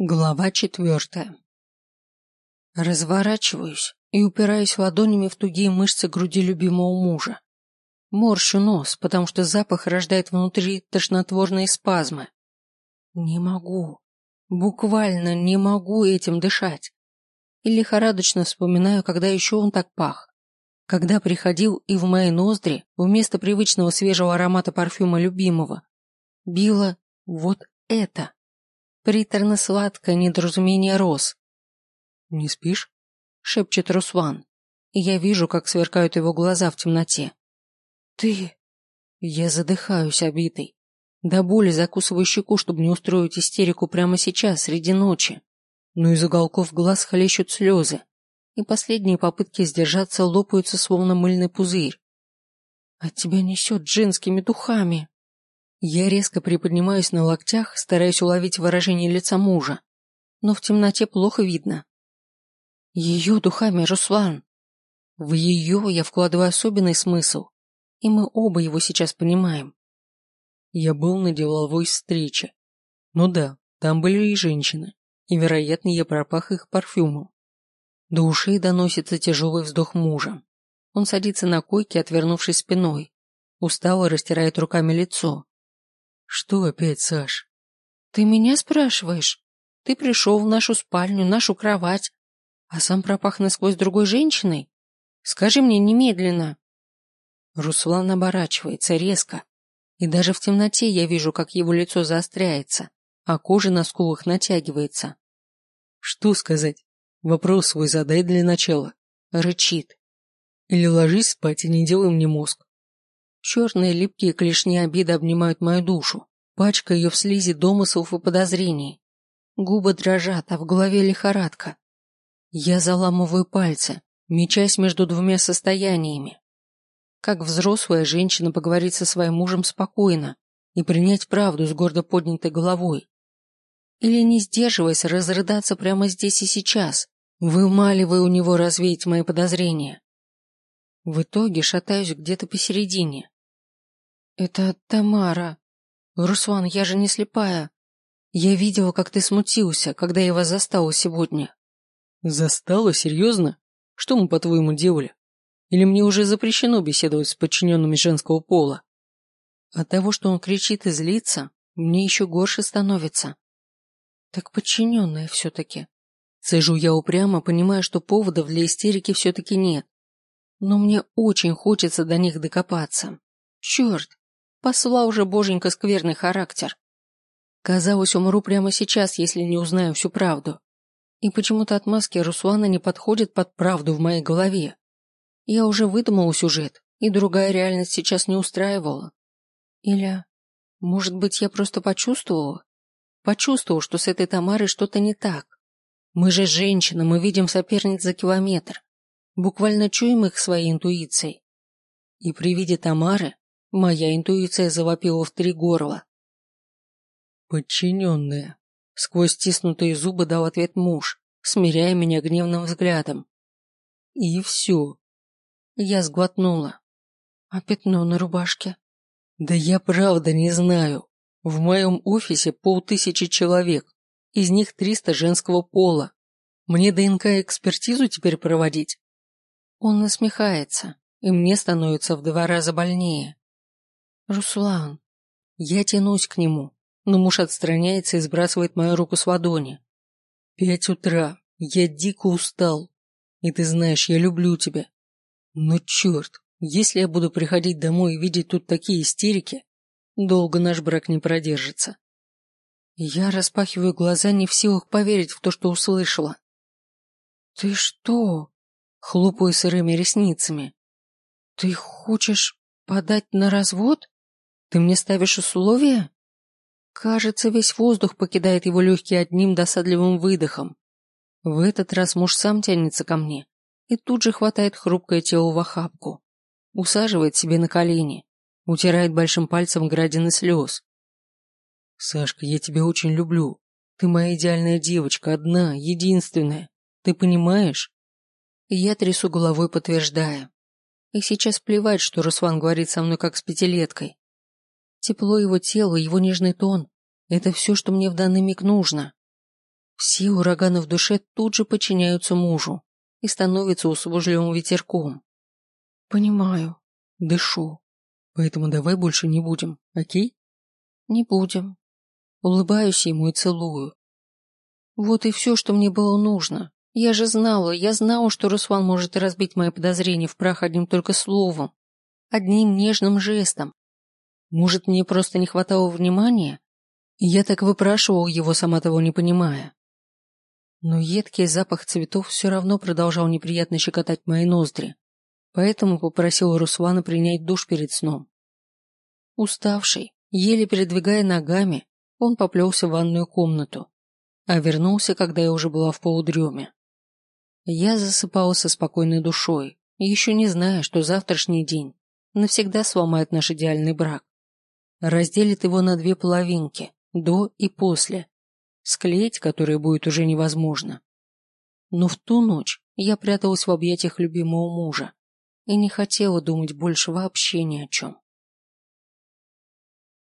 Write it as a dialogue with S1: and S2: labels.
S1: Глава четвертая. Разворачиваюсь и упираюсь ладонями в тугие мышцы груди любимого мужа. Морщу нос, потому что запах рождает внутри тошнотворные спазмы. Не могу, буквально не могу этим дышать. И лихорадочно вспоминаю, когда еще он так пах. Когда приходил и в мои ноздри, вместо привычного свежего аромата парфюма любимого, било вот это приторно-сладкое недоразумение роз. «Не спишь?» — шепчет Руслан, и я вижу, как сверкают его глаза в темноте. «Ты...» Я задыхаюсь обитой. До боли закусываю щеку, чтобы не устроить истерику прямо сейчас, среди ночи. Но из уголков глаз хлещут слезы, и последние попытки сдержаться лопаются, словно мыльный пузырь. От тебя несет женскими духами. Я резко приподнимаюсь на локтях, стараясь уловить выражение лица мужа, но в темноте плохо видно. Ее духами, Руслан. В ее я вкладываю особенный смысл, и мы оба его сейчас понимаем. Я был на деловой встрече. Ну да, там были и женщины, и, вероятно, я пропах их парфюмом. До ушей доносится тяжелый вздох мужа. Он садится на койке, отвернувшись спиной, устало растирает руками лицо. Что опять, Саш? Ты меня спрашиваешь? Ты пришел в нашу спальню, нашу кровать, а сам пропах насквозь другой женщиной? Скажи мне немедленно. Руслан оборачивается резко, и даже в темноте я вижу, как его лицо заостряется, а кожа на скулах натягивается. Что сказать? Вопрос свой задай для начала. Рычит. Или ложись спать и не делай мне мозг. Черные липкие клешни обиды обнимают мою душу, пачкая ее в слизи домыслов и подозрений. Губы дрожат, а в голове лихорадка. Я заламываю пальцы, мечась между двумя состояниями. Как взрослая женщина поговорить со своим мужем спокойно и принять правду с гордо поднятой головой. Или не сдерживаясь, разрыдаться прямо здесь и сейчас, вымаливая у него развеять мои подозрения. В итоге шатаюсь где-то посередине. Это Тамара. Руслан, я же не слепая. Я видела, как ты смутился, когда я вас застала сегодня. Застала? Серьезно? Что мы, по-твоему, делали? Или мне уже запрещено беседовать с подчиненными женского пола? От того, что он кричит и злится, мне еще горше становится. Так подчиненная все-таки. Цежу я упрямо, понимая, что поводов для истерики все-таки нет но мне очень хочется до них докопаться. Черт, посла уже боженька скверный характер. Казалось, умру прямо сейчас, если не узнаю всю правду. И почему-то отмазки Руслана не подходят под правду в моей голове. Я уже выдумала сюжет, и другая реальность сейчас не устраивала. Или, может быть, я просто почувствовала? Почувствовала, что с этой Тамарой что-то не так. Мы же женщины, мы видим соперниц за километр буквально чуем их своей интуицией. И при виде Тамары моя интуиция завопила в три горла. Подчиненная. Сквозь стиснутые зубы дал ответ муж, смиряя меня гневным взглядом. И все. Я сглотнула. А пятно на рубашке? Да я правда не знаю. В моем офисе полтысячи человек, из них триста женского пола. Мне ДНК-экспертизу теперь проводить? Он насмехается, и мне становится в два раза больнее. Руслан. Я тянусь к нему, но муж отстраняется и сбрасывает мою руку с ладони. Пять утра. Я дико устал. И ты знаешь, я люблю тебя. Но черт, если я буду приходить домой и видеть тут такие истерики, долго наш брак не продержится. Я распахиваю глаза, не в силах поверить в то, что услышала. «Ты что?» Хлопаю сырыми ресницами. Ты хочешь подать на развод? Ты мне ставишь условия? Кажется, весь воздух покидает его легкие одним досадливым выдохом. В этот раз муж сам тянется ко мне и тут же хватает хрупкое тело в охапку, усаживает себе на колени, утирает большим пальцем градины слез. «Сашка, я тебя очень люблю. Ты моя идеальная девочка, одна, единственная. Ты понимаешь?» Я трясу головой, подтверждая. И сейчас плевать, что Руслан говорит со мной как с пятилеткой. Тепло его тела, его нежный тон – это все, что мне в данный миг нужно. Все ураганы в душе тут же подчиняются мужу и становятся услужливым ветерком. Понимаю. Дышу. Поэтому давай больше не будем, окей? Не будем. Улыбаюсь ему и целую. Вот и все, что мне было нужно. Я же знала, я знала, что Руслан может разбить мои подозрения в прах одним только словом, одним нежным жестом. Может, мне просто не хватало внимания? Я так выпрашивал его, сама того не понимая. Но едкий запах цветов все равно продолжал неприятно щекотать мои ноздри, поэтому попросил Руслана принять душ перед сном. Уставший, еле передвигая ногами, он поплелся в ванную комнату, а вернулся, когда я уже была в полудреме. Я засыпала со спокойной душой, еще не зная, что завтрашний день навсегда сломает наш идеальный брак. Разделит его на две половинки, до и после, склеить которые будет уже невозможно. Но в ту ночь я пряталась в объятиях любимого мужа и не хотела думать больше вообще ни о чем.